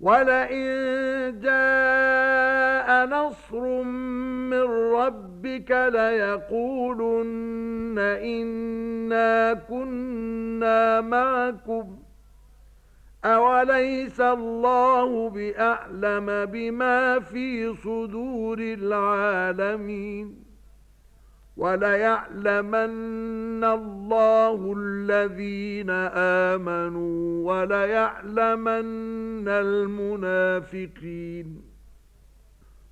وَلَئِن جَاءَ نَصْرٌ مِّن رَّبِّكَ لَيَقُولُنَّ إِنَّا كُنَّا مَعَكُمْ أَوَلَيْسَ اللَّهُ بِأَعْلَمَ بِمَا فِي صُدُورِ الْعَالَمِينَ وَلَيَعْلَمَنَّ اللَّهُ الَّذِينَ آمَنُوا وَلَيَعْلَمَنَّ الْمُنَافِقِينَ